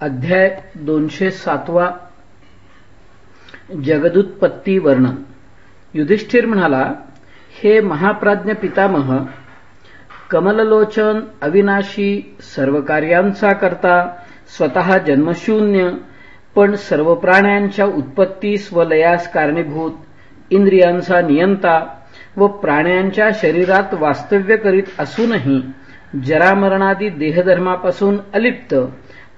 अध्याय दोनशे सातवा. जगदुत्पत्ती वर्णन युधिष्ठिर म्हणाला हे महाप्राज्ञ पितामह कमललोचन अविनाशी सर्व कार्यांचा करता स्वतः जन्मशून्य पण सर्व प्राण्यांच्या उत्पत्तीस व लयास कारणीभूत इंद्रियांचा नियंता व प्राण्यांच्या शरीरात वास्तव्य करीत असूनही जरामरणादी देहधर्मापासून अलिप्त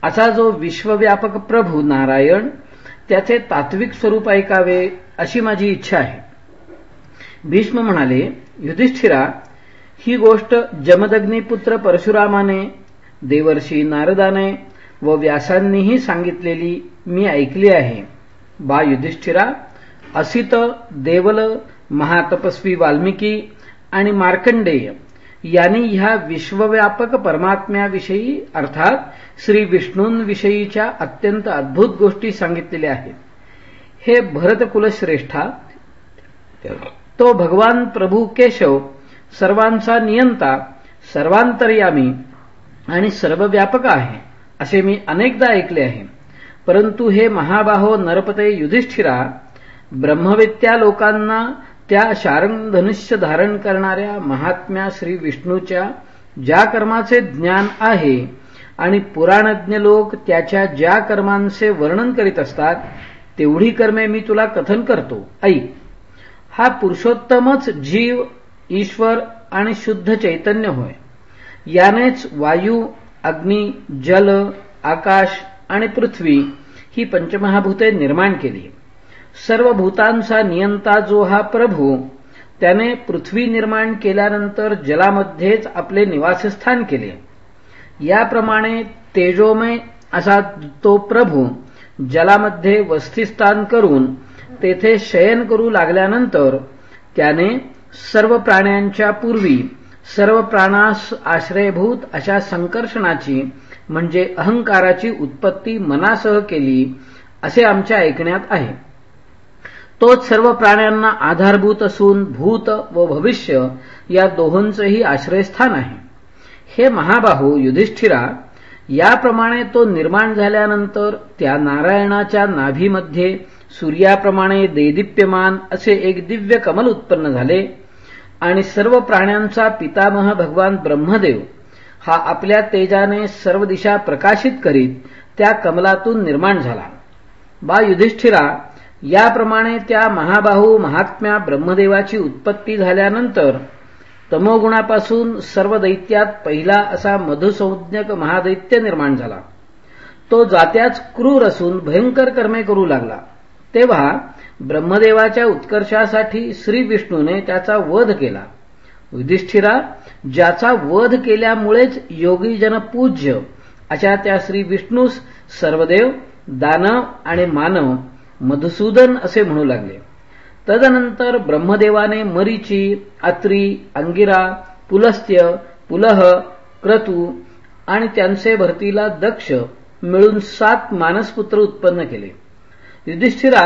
असा जो विश्वव्यापक प्रभू नारायण त्याचे तात्विक स्वरूप ऐकावे अशी माझी इच्छा आहे. भीष्म म्हणाले युधिष्ठिरा ही गोष्ट जमदग्निपुत्र परशुरामाने देवर्षी नारदाने व व्यासांनीही सांगितलेली मी ऐकली आहे. बा युधिष्ठिरा असित देवल महातपस्वी वाल्मिकी आणि मार्कंडेय यांनी ह्या विश्वव्यापक परमात्म्याविषयी अर्थात श्री विष्णूंविषयीच्या अत्यंत अद्भुत गोष्टी सांगितलेल्या आहेत. हे भरतकुलश्रेष्ठा तो भगवान प्रभू केशव सर्वांचा नियंता सर्वांतर्यामी आणि सर्वव्यापक आहे असे मी अनेकदा ऐकले आहे. परंतु हे महाबाहो नरपते युधिष्ठिरा ब्रह्मवित्या लोकांना त्या शारंगधनुष्य धारण करणाऱ्या महात्म्या श्री विष्णूच्या ज्या कर्माचे ज्ञान आहे आणि पुराणज्ञ लोक त्याच्या ज्या कर्मांचे वर्णन करीत असतात तेवढी कर्मे मी तुला कथन करतो. ऐक. हा पुरुषोत्तमच जीव ईश्वर आणि शुद्ध चैतन्य होय. यानेच वायू अग्नी जल आकाश आणि पृथ्वी ही पंचमहाभूते निर्माण केली. सर्व भूतांचा नियंता जो हा प्रभू त्याने पृथ्वी निर्माण केल्यानंतर जलामध्येच आपले निवासस्थान केले. याप्रमाणे तेजोमय असा तो प्रभू जलामध्ये वस्तिस्थान करून तेथे शयन करू लागल्यानंतर त्याने सर्व प्राण्यांच्या पूर्वी सर्व प्राणास आश्रयभूत अशा संकर्षणाची म्हणजे अहंकाराची उत्पत्ती मनासह केली असे आमच्या ऐकण्यात आहे. तोच सर्व प्राण्यांना आधारभूत असून भूत व भविष्य या दोहोंचंही आश्रयस्थान आहे. हे महाबाहू युधिष्ठिरा याप्रमाणे तो निर्माण झाल्यानंतर त्या नारायणाच्या नाभीमध्ये सूर्याप्रमाणे देदीप्यमान असे एक दिव्य कमल उत्पन्न झाले आणि सर्व प्राण्यांचा पितामह भगवान ब्रह्मदेव हा आपल्या तेजाने सर्व दिशा प्रकाशित करीत त्या कमलातून निर्माण झाला. बा युधिष्ठिरा याप्रमाणे त्या महाबाहू महात्म्या ब्रह्मदेवाची उत्पत्ती झाल्यानंतर तमोगुणापासून सर्व दैत्यात पहिला असा मधुसंज्ञक महादैत्य निर्माण झाला. तो जात्याच क्रूर असून भयंकर कर्मे करू लागला. तेव्हा ब्रह्मदेवाच्या उत्कर्षासाठी श्री विष्णूने त्याचा वध केला. युधिष्ठिरा ज्याचा वध केल्यामुळेच योगीजन पूज्य अशा त्या श्री विष्णूस सर्वदेव दानव आणि मानव मधुसूदन असे म्हणू लागले. तदनंतर ब्रह्मदेवाने मरीची अत्री अंगिरा पुलस्त्य पुलह क्रतू आणि त्यांचे भरतीला दक्ष मिळून सात मानसपुत्र उत्पन्न केले. युधिष्ठिरा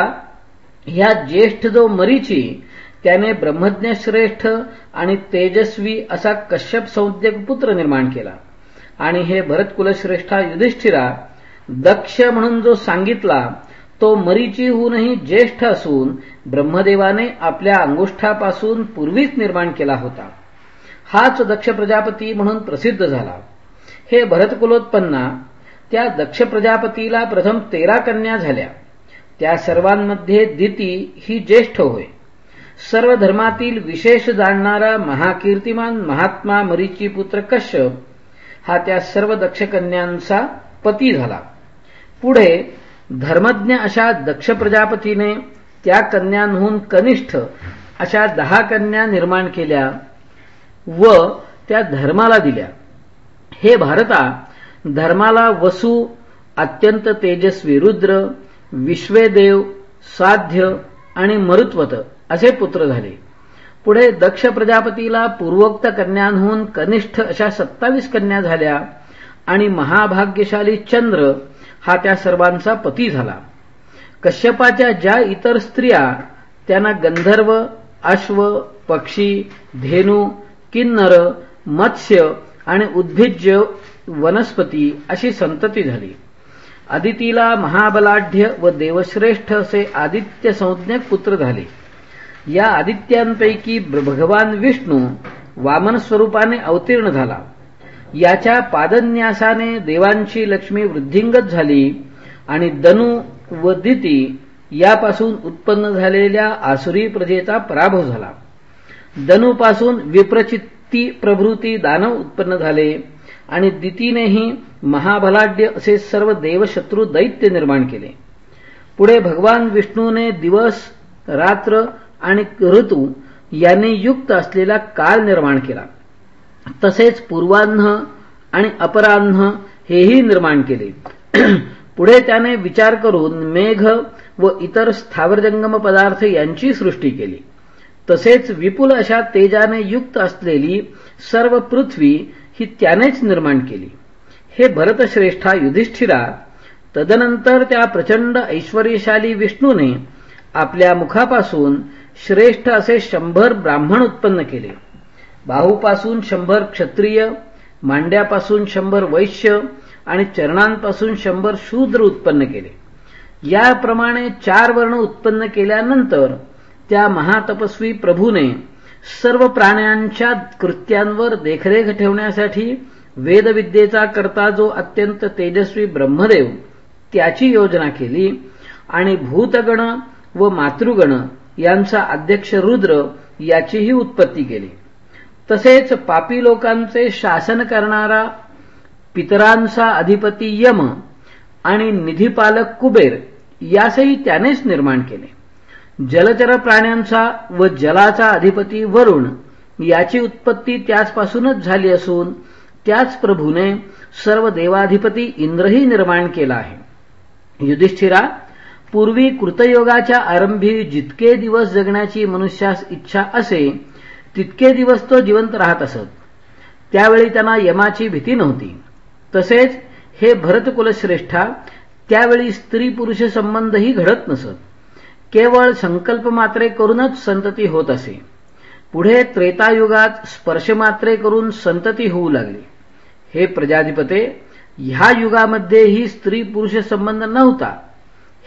ह्या ज्येष्ठ जो मरीची त्याने ब्रह्मज्ञश्रेष्ठ आणि तेजस्वी असा कश्यप संज्ञक पुत्र निर्माण केला. आणि हे भरतकुलश्रेष्ठा युधिष्ठिरा दक्ष म्हणून जो सांगितला तो मरीचीहूनही ज्येष्ठ असून ब्रह्मदेवाने आपल्या अंगुष्ठापासून पूर्वीच निर्माण केला होता. हाच दक्ष प्रजापती म्हणून प्रसिद्ध झाला. हे भरतकुलोत्पन्ना त्या दक्ष प्रजापतीला प्रथम तेरा कन्या झाल्या. त्या सर्वांमध्ये दिती ही ज्येष्ठ होय. सर्व धर्मातील विशेष जाणणारा महाकीर्तिमान महात्मा मरीची पुत्र कश्यप हा त्या सर्व दक्षकन्यांचा पती झाला. पुढे धर्मज्ञ अशा दक्ष प्रजापतीने त्या कन्यांहून कनिष्ठ अशा दहा कन्या निर्माण केल्या व त्या धर्माला दिल्या. हे भारता धर्माला वसु अत्यंत तेजस्वी रुद्र विश्वेदेव साध्य आणि मरुत्वत असे पुत्र झाले. पुढे दक्ष प्रजापतीला पूर्वोक्त कन्यांहून कनिष्ठ अशा सत्तावीस कन्या झाल्या आणि महाभाग्यशाली चंद्र हा त्या सर्वांचा पती झाला. कश्यपाच्या ज्या इतर स्त्रिया त्यांना गंधर्व अश्व पक्षी धेनू किन्नर मत्स्य आणि उद्भिज्य वनस्पती अशी संतती झाली. आदितीला महाबलाढ्य व देवश्रेष्ठ असे आदित्य संज्ञक पुत्र झाले. या आदित्यांपैकी भगवान विष्णू वामन स्वरूपाने अवतीर्ण झाला. याच्या पादन्यासाने देवांची लक्ष्मी वृद्धिंगत झाली आणि दनु व दिती यापासून उत्पन्न झालेल्या आसुरी प्रजेचा पराभव झाला. दनुपासून विप्रचित्ती प्रभृती दानव उत्पन्न झाले आणि दितीनेही महाबलाढ्य असे सर्व देवशत्रू दैत्य निर्माण केले. पुढे भगवान विष्णूने दिवस रात्र आणि ऋतू यांनी युक्त असलेला काल निर्माण केला. तसेच पूर्वान्ह आणि अपराह्न हेही निर्माण केले. पुढे त्याने विचार करून मेघ व इतर स्थावरजंगम पदार्थ यांची सृष्टी केली. तसेच विपुल अशा तेजाने युक्त असलेली सर्व पृथ्वी ही त्यानेच निर्माण केली. हे भरतश्रेष्ठा युधिष्ठिरा तदनंतर त्या प्रचंड ऐश्वर्यशाली विष्णूने आपल्या मुखापासून श्रेष्ठ असे शंभर ब्राह्मण उत्पन्न केले. बाहूपासून शंभर क्षत्रिय मांड्यापासून शंभर वैश्य आणि चरणांपासून शंभर शूद्र उत्पन्न केले. याप्रमाणे चार वर्ण उत्पन्न केल्यानंतर त्या महातपस्वी प्रभूने सर्व प्राण्यांच्या कृत्यांवर देखरेख ठेवण्यासाठी वेदविद्येचा करता जो अत्यंत तेजस्वी ब्रह्मदेव त्याची योजना केली आणि भूतगण व मातृगण यांचा अध्यक्ष रुद्र याचीही उत्पत्ती केली. तसेच पापी लोकांचे शासन करणारा पितरांचा अधिपती यम आणि निधीपालक कुबेर यासही त्यानेच निर्माण केले. जलचर प्राण्यांचा व जलाचा अधिपती वरुण याची उत्पत्ती त्याचपासूनच झाली असून त्याच प्रभूने सर्व देवाधिपती इंद्रही निर्माण केला आहे. युधिष्ठिरा पूर्वी कृतयोगाच्या आरंभी जितके दिवस जगण्याची मनुष्यास इच्छा असे तितके दिवस तो जिवंत राहत असत. त्यावेळी त्यांना यमाची भीती नव्हती. तसेच हे भरतकुलश्रेष्ठा त्यावेळी स्त्री पुरुष संबंधही घडत नसत. केवळ संकल्प मात्रे करूनच संतती होत असे. पुढे त्रेतायुगात स्पर्शमात्रे करून संतती होऊ लागली. हे प्रजाधिपते ह्या युगामध्येही स्त्री पुरुष संबंध नव्हता.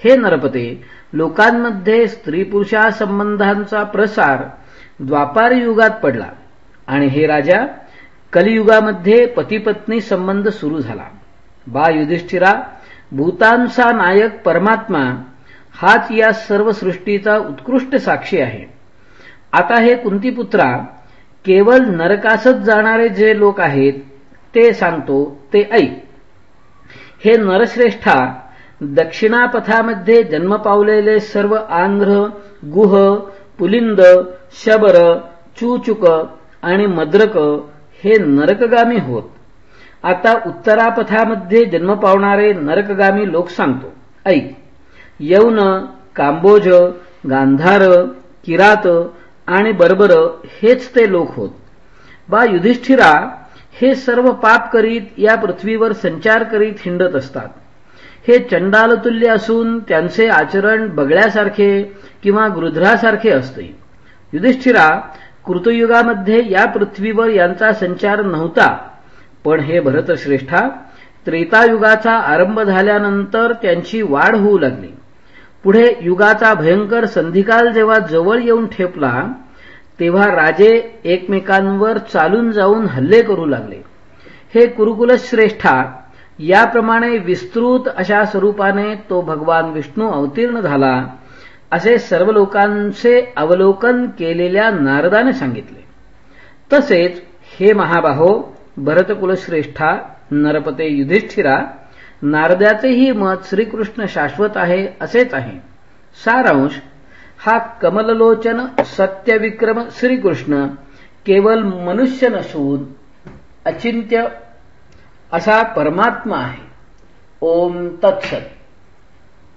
हे नरपते लोकांमध्ये स्त्री पुरुषा संबंधांचा प्रसार द्वापार युगात पडला आणि हे राजा कलियुगामध्ये पतीपत्नी संबंध सुरू झाला. बा युधिष्ठिरा भूतांचा नायक परमात्मा हाच या सर्व सृष्टीचा उत्कृष्ट साक्षी आहे. आता हे कुंतीपुत्रा केवळ नरकासच जाणारे जे लोक आहेत ते सांगतो ते ऐक. हे नरश्रेष्ठा दक्षिणापथामध्ये जन्म पावलेले सर्व आंध्र गुह पुलिंद शबर चूचुक आणि मद्रक हे नरकगामी होत. आता उत्तरापथामध्ये जन्म पावणारे नरकगामी लोक सांगतो. ऐक. यौन कांबोज गांधार किरात आणि बर्बर हेच ते लोक होत. बा युधिष्ठिरा हे सर्व पाप करीत या पृथ्वीवर संचार करीत हिंडत असतात. हे चंडालतुल्य असून त्यांचे आचरण बगळ्यासारखे किंवा गृध्रासारखे असते. युधिष्ठिरा कृतयुगामध्ये या पृथ्वीवर यांचा संचार नव्हता पण हे भरतश्रेष्ठा त्रेतायुगाचा आरंभ झाल्यानंतर त्यांची वाढ होऊ लागली. पुढे युगाचा भयंकर संधिकाल जेव्हा जवळ येऊन ठेपला तेव्हा राजे एकमेकांवर चालून जाऊन हल्ले करू लागले. हे कुरुकुलश्रेष्ठा याप्रमाणे विस्तृत अशा स्वरूपाने तो भगवान विष्णू अवतीर्ण झाला असे सर्व लोकांचे अवलोकन केलेल्या नारदाने सांगितले. तसेच हे महाबाहो भरतकुलश्रेष्ठा नरपते युधिष्ठिरा नारदाचेही मत श्रीकृष्ण शाश्वत आहे असेच आहे. सारांश हा कमललोचन सत्यविक्रम श्रीकृष्ण केवळ मनुष्य नसून अचिंत्य असा परमात्मा आहे. ओम तत्सत.